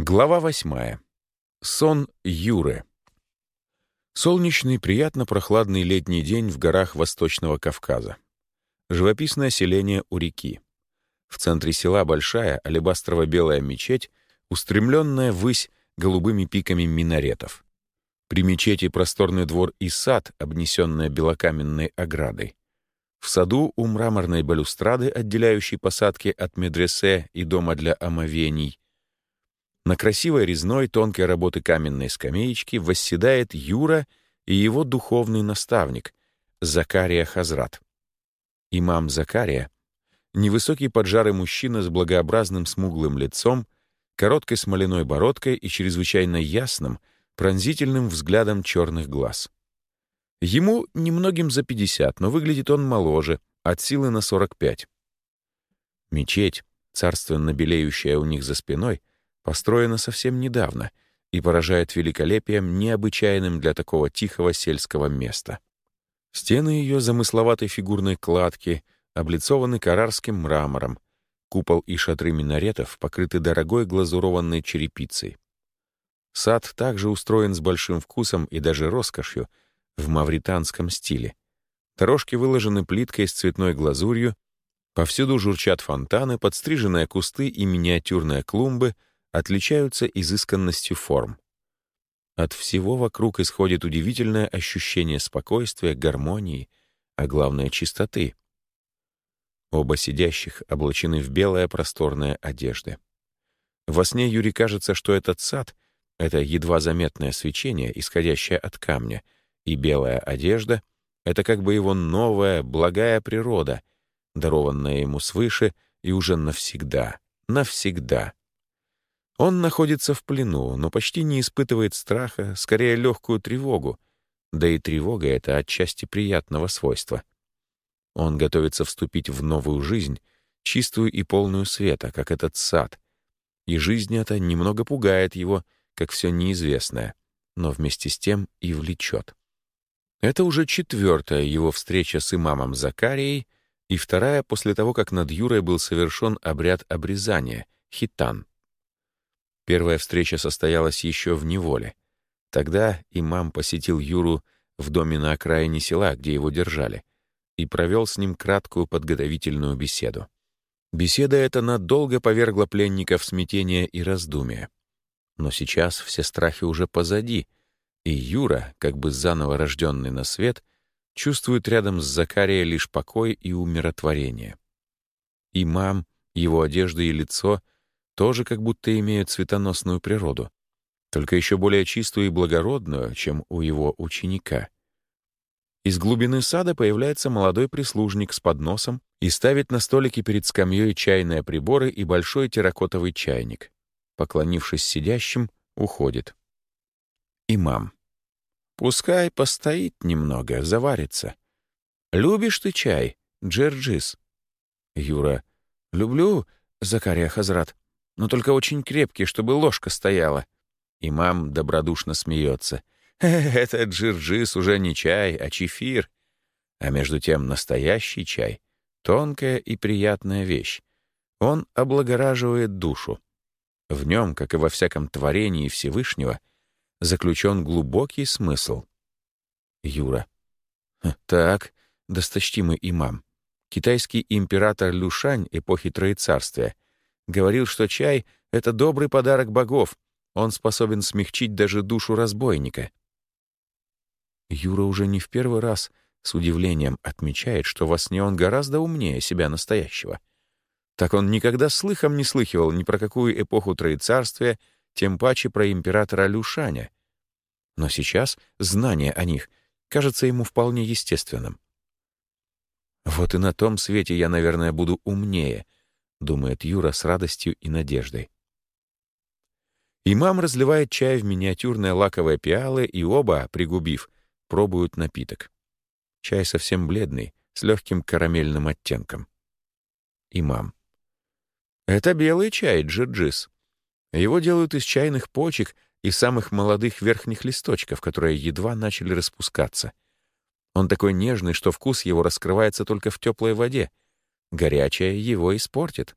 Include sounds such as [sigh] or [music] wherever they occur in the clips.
Глава восьмая. Сон Юры. Солнечный, приятно прохладный летний день в горах Восточного Кавказа. Живописное селение у реки. В центре села большая алебастрово-белая мечеть, устремленная ввысь голубыми пиками минаретов. При мечети просторный двор и сад, обнесенный белокаменной оградой. В саду у мраморной балюстрады, отделяющей посадки от медресе и дома для омовений, на красивой резной тонкой работы каменной скамеечки восседает Юра и его духовный наставник, Закария Хазрат. Имам Закария — невысокий поджарый мужчина с благообразным смуглым лицом, короткой смоляной бородкой и чрезвычайно ясным, пронзительным взглядом черных глаз. Ему немногим за 50, но выглядит он моложе, от силы на 45. Мечеть, царственно белеющая у них за спиной, построена совсем недавно и поражает великолепием, необычайным для такого тихого сельского места. Стены ее замысловатой фигурной кладки облицованы карарским мрамором, купол и шатры минаретов покрыты дорогой глазурованной черепицей. Сад также устроен с большим вкусом и даже роскошью в мавританском стиле. Дорожки выложены плиткой с цветной глазурью, повсюду журчат фонтаны, подстриженные кусты и миниатюрные клумбы — отличаются изысканностью форм. От всего вокруг исходит удивительное ощущение спокойствия, гармонии, а главное — чистоты. Оба сидящих облачены в белое просторное одежды. Во сне Юре кажется, что этот сад — это едва заметное свечение, исходящее от камня, и белая одежда — это как бы его новая, благая природа, дарованная ему свыше и уже навсегда, навсегда — он находится в плену, но почти не испытывает страха, скорее легкую тревогу. Да и тревога — это отчасти приятного свойства. Он готовится вступить в новую жизнь, чистую и полную света, как этот сад. И жизнь эта немного пугает его, как все неизвестное, но вместе с тем и влечет. Это уже четвертая его встреча с имамом Закарией и вторая после того, как над Юрой был совершен обряд обрезания — хитан. Первая встреча состоялась еще в неволе. Тогда имам посетил Юру в доме на окраине села, где его держали, и провел с ним краткую подготовительную беседу. Беседа эта надолго повергла пленника в смятение и раздумие. Но сейчас все страхи уже позади, и Юра, как бы заново рожденный на свет, чувствует рядом с Закарией лишь покой и умиротворение. Имам, его одежда и лицо — тоже как будто имеют цветоносную природу, только еще более чистую и благородную, чем у его ученика. Из глубины сада появляется молодой прислужник с подносом и ставит на столике перед скамьей чайные приборы и большой терракотовый чайник. Поклонившись сидящим, уходит. Имам. «Пускай постоит немного, заварится. Любишь ты чай, Джерджис?» Юра. «Люблю, Закария Хазрат но только очень крепкий, чтобы ложка стояла. Имам добродушно смеется. [laughs] «Этот джирджис уже не чай, а чефир». А между тем настоящий чай — тонкая и приятная вещь. Он облагораживает душу. В нем, как и во всяком творении Всевышнего, заключен глубокий смысл. Юра. Так, досточтимый имам. Китайский император Люшань эпохи Троецарствия — Говорил, что чай — это добрый подарок богов. Он способен смягчить даже душу разбойника. Юра уже не в первый раз с удивлением отмечает, что во сне он гораздо умнее себя настоящего. Так он никогда слыхом не слыхивал ни про какую эпоху Троецарствия, тем паче про императора Люшаня. Но сейчас знание о них кажется ему вполне естественным. Вот и на том свете я, наверное, буду умнее —— думает Юра с радостью и надеждой. Имам разливает чай в миниатюрные лаковые пиалы, и оба, пригубив, пробуют напиток. Чай совсем бледный, с легким карамельным оттенком. Имам. Это белый чай, джиджис. Его делают из чайных почек и самых молодых верхних листочков, которые едва начали распускаться. Он такой нежный, что вкус его раскрывается только в теплой воде — Горячее его испортит.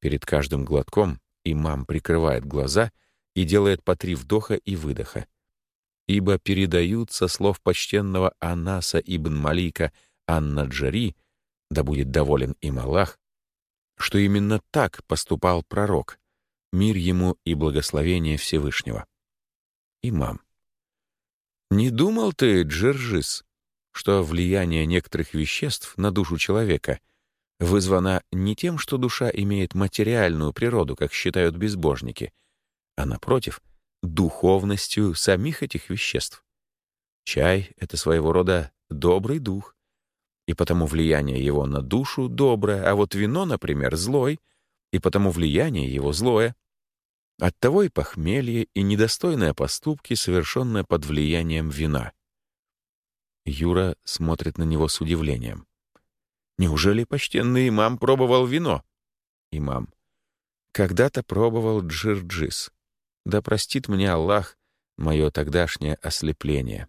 Перед каждым глотком Имам прикрывает глаза и делает по три вдоха и выдоха. Ибо передают со слов почтенного Анаса ибн Малика Анна-Джари, да будет доволен им Аллах, что именно так поступал пророк, мир ему и благословение Всевышнего. Имам. Не думал ты, Джержис, что влияние некоторых веществ на душу человека вызвано не тем, что душа имеет материальную природу, как считают безбожники, а, напротив, духовностью самих этих веществ. Чай — это своего рода добрый дух, и потому влияние его на душу доброе, а вот вино, например, злой, и потому влияние его злое. Оттого и похмелье, и недостойные поступки, совершенные под влиянием вина. Юра смотрит на него с удивлением. «Неужели почтенный имам пробовал вино?» Имам. «Когда-то пробовал джирджис. Да простит мне Аллах мое тогдашнее ослепление».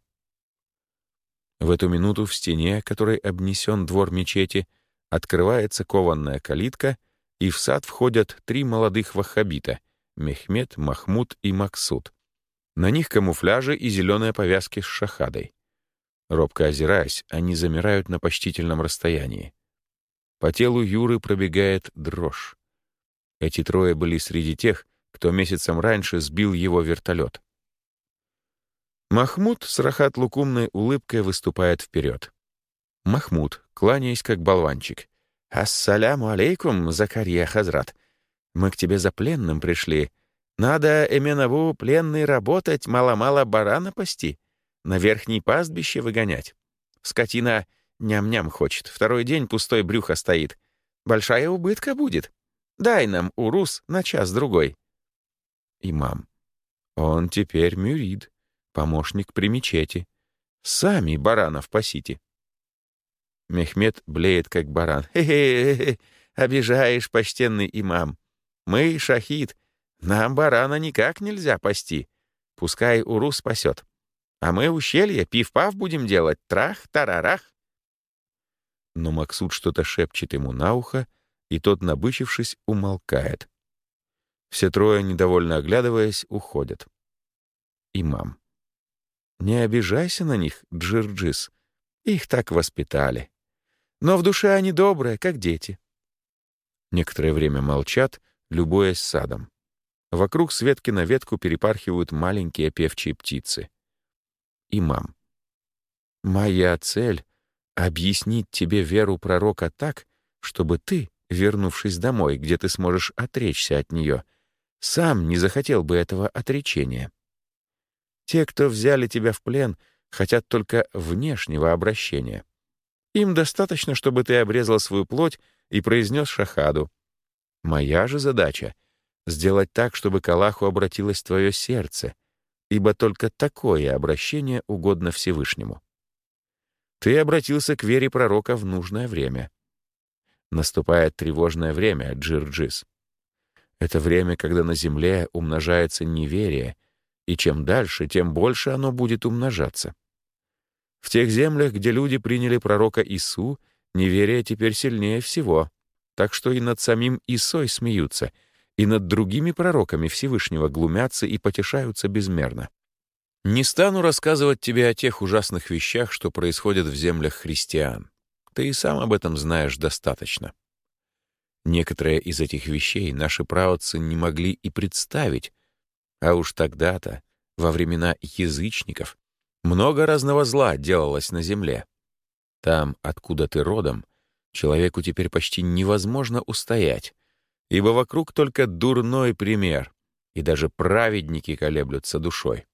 В эту минуту в стене, которой обнесен двор мечети, открывается кованная калитка, и в сад входят три молодых ваххабита — Мехмед, Махмуд и Максуд. На них камуфляжи и зеленые повязки с шахадой. Робко озираясь, они замирают на почтительном расстоянии. По телу Юры пробегает дрожь. Эти трое были среди тех, кто месяцем раньше сбил его вертолет. Махмуд с рахат-лукумной улыбкой выступает вперед. Махмуд, кланяясь как болванчик. «Ассаляму алейкум, Закарья Хазрат. Мы к тебе за пленным пришли. Надо Эменову пленный работать, мало-мало барана пасти, на верхней пастбище выгонять. Скотина ням-ням хочет, второй день пустой брюхо стоит. Большая убытка будет. Дай нам, урус, на час-другой». Имам. Он теперь мюрид помощник при мечети. Сами баранов пасите. Мехмед блеет, как баран. [laughs] «Хе-хе-хе, обижаешь, почтенный имам. Мы, шахид, нам барана никак нельзя пасти. Пускай Уру спасет. А мы ущелье пив-пав будем делать, трах-тарарах». Но Максут что-то шепчет ему на ухо, и тот, набычившись, умолкает. Все трое, недовольно оглядываясь, уходят. Имам. Не обижайся на них, Джирджис. Их так воспитали. Но в душе они добрые, как дети. Некоторое время молчат, любуясь садом. Вокруг с ветки на ветку перепархивают маленькие певчие птицы. Имам. «Моя цель — объяснить тебе веру пророка так, чтобы ты, вернувшись домой, где ты сможешь отречься от нее, сам не захотел бы этого отречения. Те, кто взяли тебя в плен, хотят только внешнего обращения. Им достаточно, чтобы ты обрезал свою плоть и произнес шахаду. Моя же задача — сделать так, чтобы к Аллаху обратилось твое сердце, ибо только такое обращение угодно Всевышнему. Ты обратился к вере пророка в нужное время. Наступает тревожное время, Джирджис. Это время, когда на земле умножается неверие — и чем дальше, тем больше оно будет умножаться. В тех землях, где люди приняли пророка Ису, неверие теперь сильнее всего, так что и над самим Исой смеются, и над другими пророками Всевышнего глумятся и потешаются безмерно. Не стану рассказывать тебе о тех ужасных вещах, что происходят в землях христиан. Ты и сам об этом знаешь достаточно. Некоторые из этих вещей наши праотцы не могли и представить, а уж тогда-то, во времена язычников, много разного зла делалось на земле. Там, откуда ты родом, человеку теперь почти невозможно устоять, ибо вокруг только дурной пример, и даже праведники колеблются душой.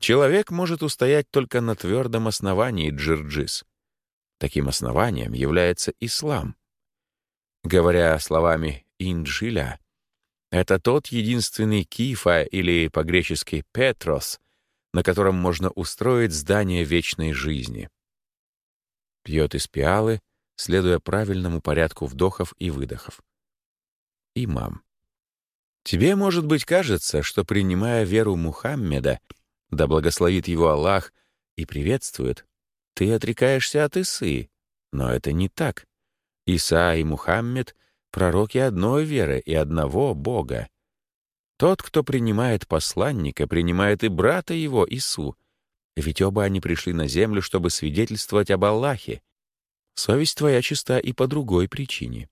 Человек может устоять только на твердом основании джирджис. Таким основанием является ислам. Говоря словами Инджиля, это тот единственный кифа, или по-гречески Петрос, на котором можно устроить здание вечной жизни. Пьет из пиалы, следуя правильному порядку вдохов и выдохов. Имам. Тебе, может быть, кажется, что, принимая веру Мухаммеда, да благословит его Аллах и приветствует, ты отрекаешься от Исы, но это не так. Иса и Мухаммед — пророки одной веры и одного Бога. Тот, кто принимает посланника, принимает и брата его, Ису. Ведь оба они пришли на землю, чтобы свидетельствовать об Аллахе. Совесть твоя чиста и по другой причине.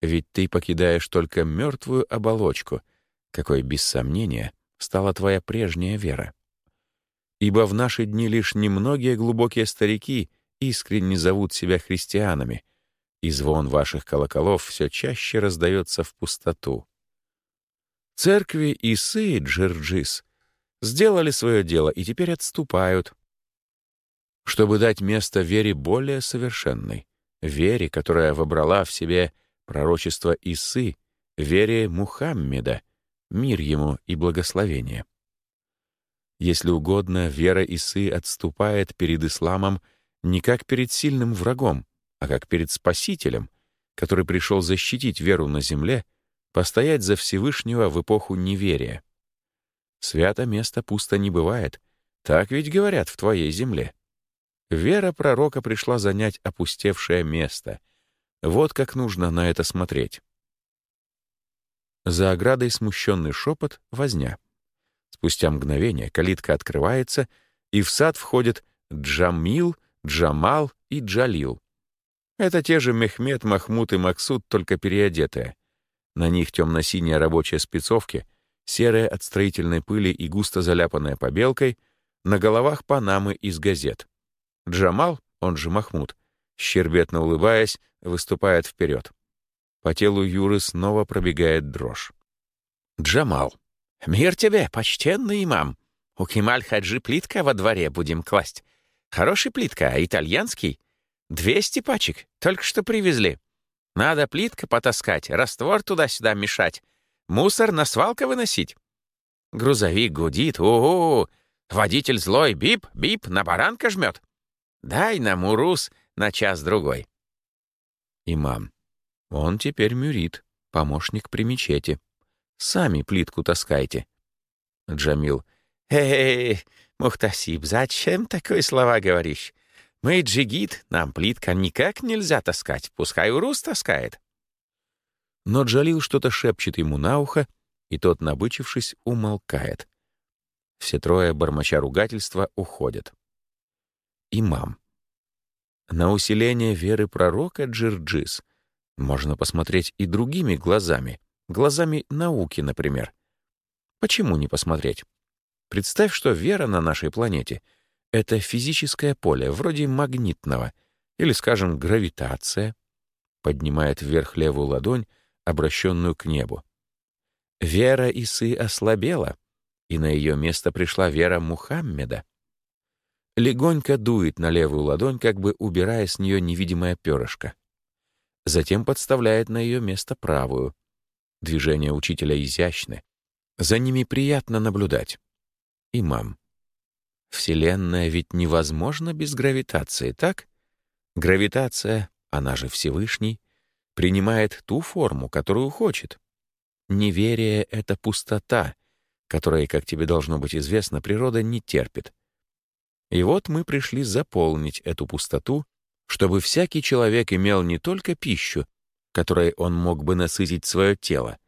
Ведь ты покидаешь только мертвую оболочку, какой, без сомнения, стала твоя прежняя вера. Ибо в наши дни лишь немногие глубокие старики искренне зовут себя христианами, и звон ваших колоколов все чаще раздается в пустоту. Церкви Исы Джерджис сделали свое дело и теперь отступают, чтобы дать место вере более совершенной, вере, которая вобрала в себе пророчество Исы, вере Мухаммеда, мир ему и благословение. Если угодно, вера Исы отступает перед исламом не как перед сильным врагом, а как перед Спасителем, который пришел защитить веру на земле, постоять за Всевышнего в эпоху неверия. Свято место пусто не бывает, так ведь говорят в твоей земле. Вера пророка пришла занять опустевшее место. Вот как нужно на это смотреть. За оградой смущенный шепот, возня. Спустя мгновение калитка открывается, и в сад входят Джамил, Джамал и Джалил. Это те же Мехмед, Махмуд и Максуд, только переодетые. На них темно-синие рабочие спецовки, серые от строительной пыли и густо заляпанная побелкой, на головах панамы из газет. Джамал, он же Махмуд, щербетно улыбаясь, выступает вперед. По телу Юры снова пробегает дрожь. Джамал. «Мир тебе, почтенный имам! У Кемаль-Хаджи плитка во дворе будем класть. Хороший плитка, а итальянский? Двести пачек, только что привезли. Надо плитка потаскать, раствор туда-сюда мешать, мусор на свалку выносить. Грузовик гудит, у-у, водитель злой, бип, бип, на баранка жмет. Дай нам урус на час-другой. Имам. Он теперь мюрит, помощник при мечети. Сами плитку таскайте. Джамил. Эй, Мухтасиб, зачем такие слова говоришь? Мы джигит, нам плитка никак нельзя таскать, пускай Урус таскает. Но Джалил что-то шепчет ему на ухо, и тот, набычившись, умолкает. Все трое, бормоча ругательства, уходят. Имам. На усиление веры пророка Джирджис можно посмотреть и другими глазами, глазами науки, например. Почему не посмотреть? Представь, что вера на нашей планете — это физическое поле, вроде магнитного, или, скажем, гравитация, поднимает вверх левую ладонь, обращенную к небу. Вера Исы ослабела, и на ее место пришла вера Мухаммеда. Легонько дует на левую ладонь, как бы убирая с нее невидимое перышко. Затем подставляет на ее место правую. Движения учителя изящны. За ними приятно наблюдать. Имам. Вселенная ведь невозможна без гравитации, так? Гравитация, она же Всевышний, принимает ту форму, которую хочет. Неверие — это пустота, которой, как тебе должно быть известно, природа не терпит. И вот мы пришли заполнить эту пустоту, чтобы всякий человек имел не только пищу, которой он мог бы насытить свое тело,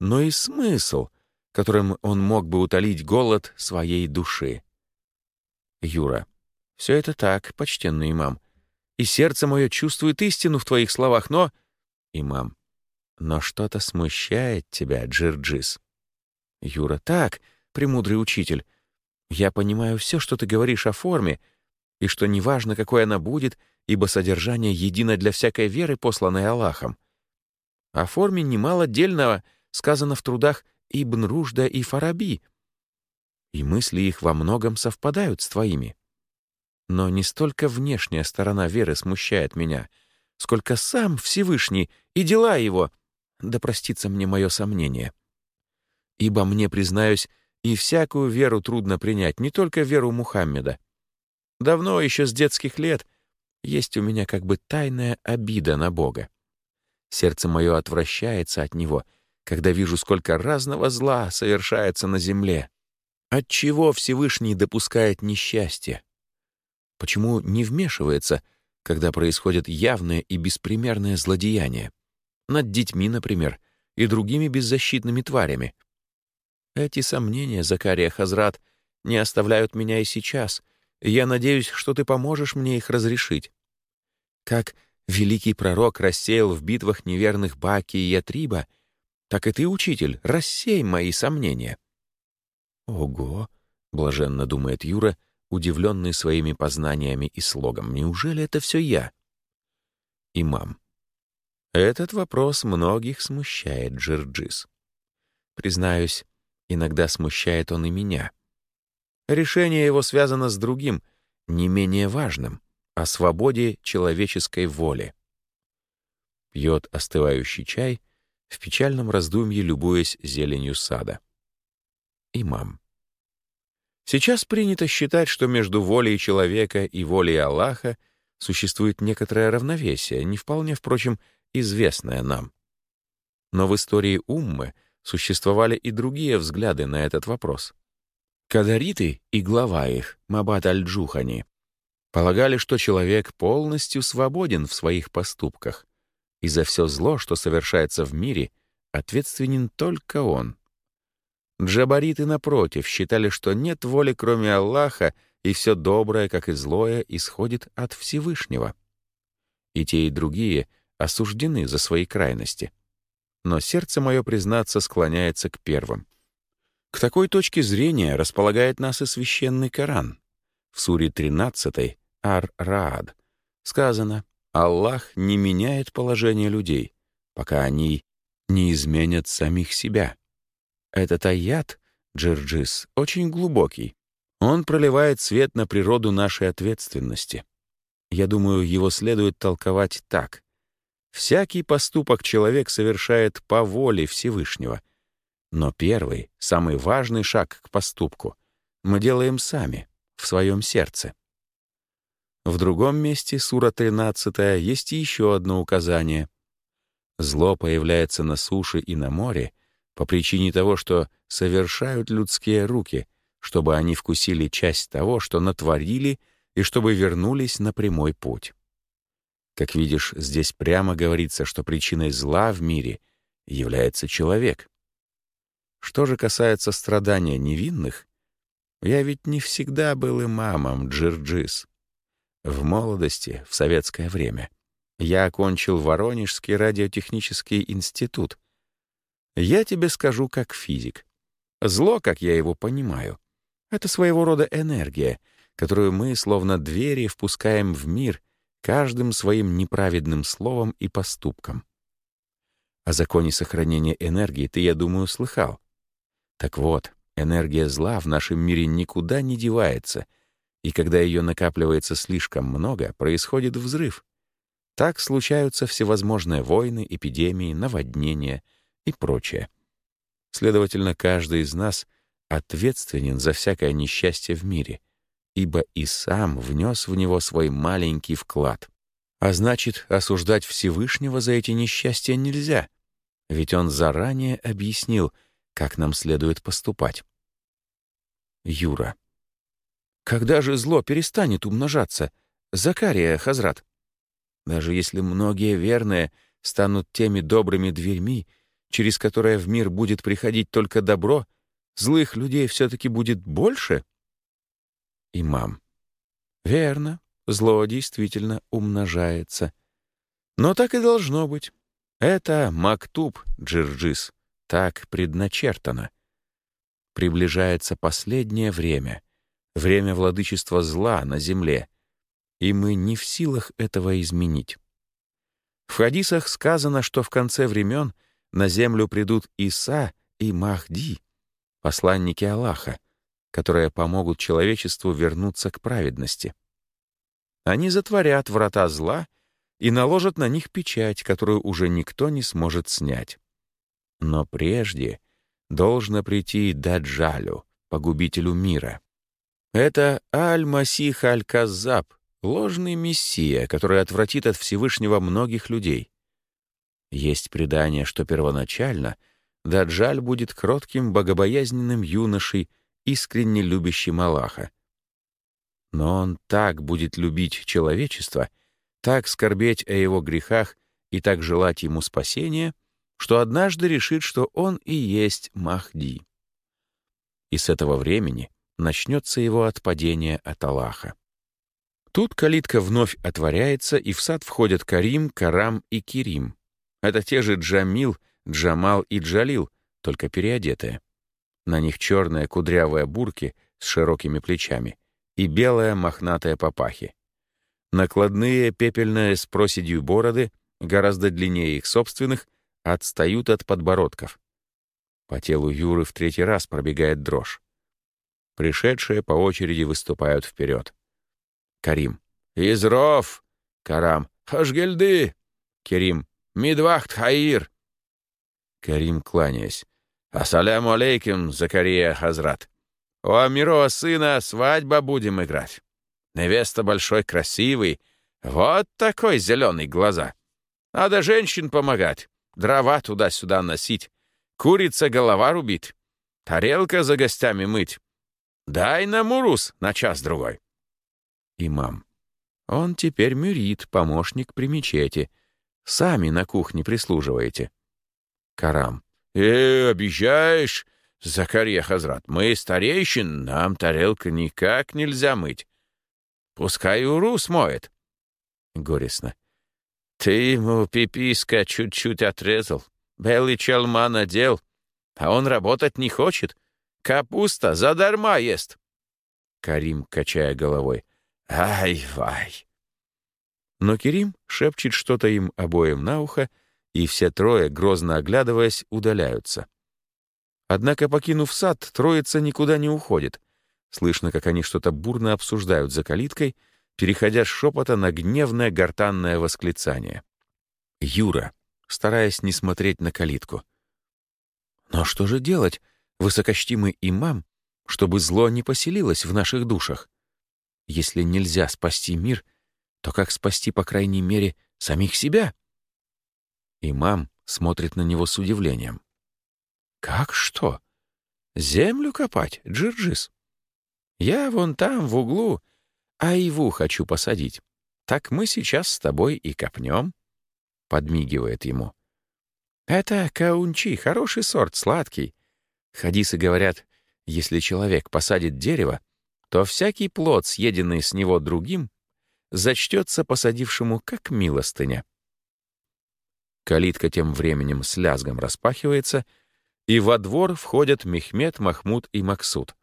но и смысл, которым он мог бы утолить голод своей души. Юра. «Все это так, почтенный имам. И сердце мое чувствует истину в твоих словах, но...» Имам. «Но что-то смущает тебя, Джирджис». Юра. «Так, премудрый учитель, я понимаю все, что ты говоришь о форме, и что неважно, какой она будет, ибо содержание едино для всякой веры, посланной Аллахом. О форме немало дельного сказано в трудах Ибн Ружда и Фараби, и мысли их во многом совпадают с твоими. Но не столько внешняя сторона веры смущает меня, сколько сам Всевышний и дела его, да простится мне мое сомнение. Ибо мне, признаюсь, и всякую веру трудно принять, не только веру Мухаммеда. Давно, еще с детских лет, есть у меня как бы тайная обида на Бога. Сердце мое отвращается от Него, когда вижу, сколько разного зла совершается на земле. Отчего Всевышний допускает несчастье? Почему не вмешивается, когда происходят явные и беспримерные злодеяния? Над детьми, например, и другими беззащитными тварями. Эти сомнения, Закария Хазрат, не оставляют меня и сейчас, я надеюсь, что ты поможешь мне их разрешить. Как великий пророк рассеял в битвах неверных Баки и Ятриба, так и ты, учитель, рассей мои сомнения». «Ого!» — блаженно думает Юра, удивленный своими познаниями и слогом. «Неужели это все я?» Имам. Этот вопрос многих смущает, Джирджис. Признаюсь, иногда смущает он и меня. Решение его связано с другим, не менее важным — о свободе человеческой воли. Пьет остывающий чай, в печальном раздумье любуясь зеленью сада. Имам. Сейчас принято считать, что между волей человека и волей Аллаха существует некоторое равновесие, не вполне, впрочем, известное нам. Но в истории Уммы существовали и другие взгляды на этот вопрос. Кадариты и глава их, Мабат аль-Джухани, Полагали, что человек полностью свободен в своих поступках, и за все зло, что совершается в мире, ответственен только он. Джабариты, напротив, считали, что нет воли, кроме Аллаха, и все доброе, как и злое, исходит от Всевышнего. И те, и другие осуждены за свои крайности. Но сердце мое, признаться, склоняется к первым. К такой точке зрения располагает нас и священный Коран. В суре 13 Ар-Раад. Сказано, Аллах не меняет положение людей, пока они не изменят самих себя. Этот аят, Джирджис, очень глубокий. Он проливает свет на природу нашей ответственности. Я думаю, его следует толковать так. Всякий поступок человек совершает по воле Всевышнего. Но первый, самый важный шаг к поступку мы делаем сами, в своем сердце. В другом месте, сура 13, есть еще одно указание. Зло появляется на суше и на море по причине того, что совершают людские руки, чтобы они вкусили часть того, что натворили, и чтобы вернулись на прямой путь. Как видишь, здесь прямо говорится, что причиной зла в мире является человек. Что же касается страдания невинных, я ведь не всегда был имамом, Джирджис. В молодости, в советское время, я окончил Воронежский радиотехнический институт. Я тебе скажу как физик. Зло, как я его понимаю, это своего рода энергия, которую мы, словно двери, впускаем в мир каждым своим неправедным словом и поступком. О законе сохранения энергии ты, я думаю, слыхал. Так вот, энергия зла в нашем мире никуда не девается — и когда ее накапливается слишком много, происходит взрыв. Так случаются всевозможные войны, эпидемии, наводнения и прочее. Следовательно, каждый из нас ответственен за всякое несчастье в мире, ибо и сам внес в него свой маленький вклад. А значит, осуждать Всевышнего за эти несчастья нельзя, ведь он заранее объяснил, как нам следует поступать. Юра. Когда же зло перестанет умножаться? Закария, Хазрат. Даже если многие верные станут теми добрыми дверьми, через которые в мир будет приходить только добро, злых людей все-таки будет больше? Имам. Верно, зло действительно умножается. Но так и должно быть. Это мактуб, Джирджис, так предначертано. Приближается последнее время — время владычества зла на земле, и мы не в силах этого изменить. В хадисах сказано, что в конце времен на землю придут Иса и Махди, посланники Аллаха, которые помогут человечеству вернуться к праведности. Они затворят врата зла и наложат на них печать, которую уже никто не сможет снять. Но прежде должно прийти Даджалю, погубителю мира. Это Аль-Масих Аль-Каззаб, ложный мессия, который отвратит от Всевышнего многих людей. Есть предание, что первоначально Даджаль будет кротким, богобоязненным юношей, искренне любящим Аллаха. Но он так будет любить человечество, так скорбеть о его грехах и так желать ему спасения, что однажды решит, что он и есть Махди. и с этого времени начнется его отпадение от Аллаха. Тут калитка вновь отворяется, и в сад входят Карим, Карам и Кирим. Это те же Джамил, Джамал и Джалил, только переодетые. На них черные кудрявые бурки с широкими плечами и белая мохнатая папахи. Накладные пепельные с проседью бороды, гораздо длиннее их собственных, отстают от подбородков. По телу Юры в третий раз пробегает дрожь. Пришедшие по очереди выступают вперед. Карим. «Изров!» Карам. «Хашгельды!» Керим. «Мидвахт хаир!» Карим, кланяясь. «Ассаляму алейкум, Закария Хазрат! У Амирова сына свадьба будем играть. Невеста большой красивый, вот такой зеленый глаза. Надо женщин помогать, дрова туда-сюда носить, курица голова рубить, тарелка за гостями мыть. Дай нам урус на час-другой. Имам. Он теперь мюрит, помощник при мечети. Сами на кухне прислуживаете. Карам. «Э, обещаешь, Закарья Хазрат, мы старейшин, нам тарелка никак нельзя мыть. Пускай урус моет». Горестно. «Ты ему пиписка чуть-чуть отрезал, белый челма надел, а он работать не хочет. Капуста задарма ест». Карим, качая головой. «Ай-вай!» Но Керим шепчет что-то им обоим на ухо, и все трое, грозно оглядываясь, удаляются. Однако, покинув сад, троица никуда не уходит. Слышно, как они что-то бурно обсуждают за калиткой, переходя с шепота на гневное гортанное восклицание. Юра, стараясь не смотреть на калитку. «Но что же делать, высокочтимый имам, чтобы зло не поселилось в наших душах? Если нельзя спасти мир, то как спасти, по крайней мере, самих себя?» Имам смотрит на него с удивлением. «Как что? Землю копать, Джирджис? Я вон там, в углу, айву хочу посадить. Так мы сейчас с тобой и копнем», — подмигивает ему. «Это каунчи, хороший сорт, сладкий. Хадисы говорят, если человек посадит дерево, то всякий плод, съеденный с него другим, зачтется посадившему как милостыня. Калитка тем временем с лязгом распахивается, и во двор входят Мехмед, Махмуд и Максуд.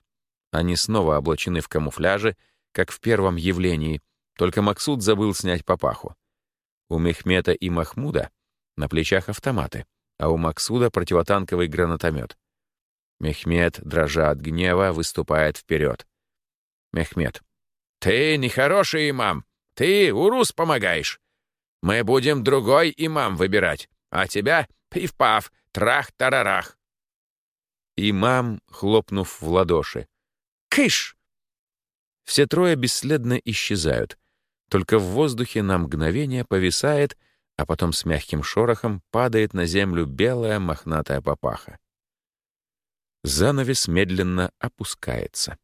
Они снова облачены в камуфляже, как в первом явлении, только Максуд забыл снять папаху. У Мехмета и Махмуда на плечах автоматы, а у Максуда противотанковый гранатомет. Мехмед, дрожа от гнева, выступает вперед. Мехмед. «Ты нехороший имам! Ты урус помогаешь! Мы будем другой имам выбирать, а тебя — пиф-паф, трах-тарарах!» Имам, хлопнув в ладоши. «Кыш!» Все трое бесследно исчезают. Только в воздухе на мгновение повисает, а потом с мягким шорохом падает на землю белая мохнатая папаха. Занавес медленно опускается.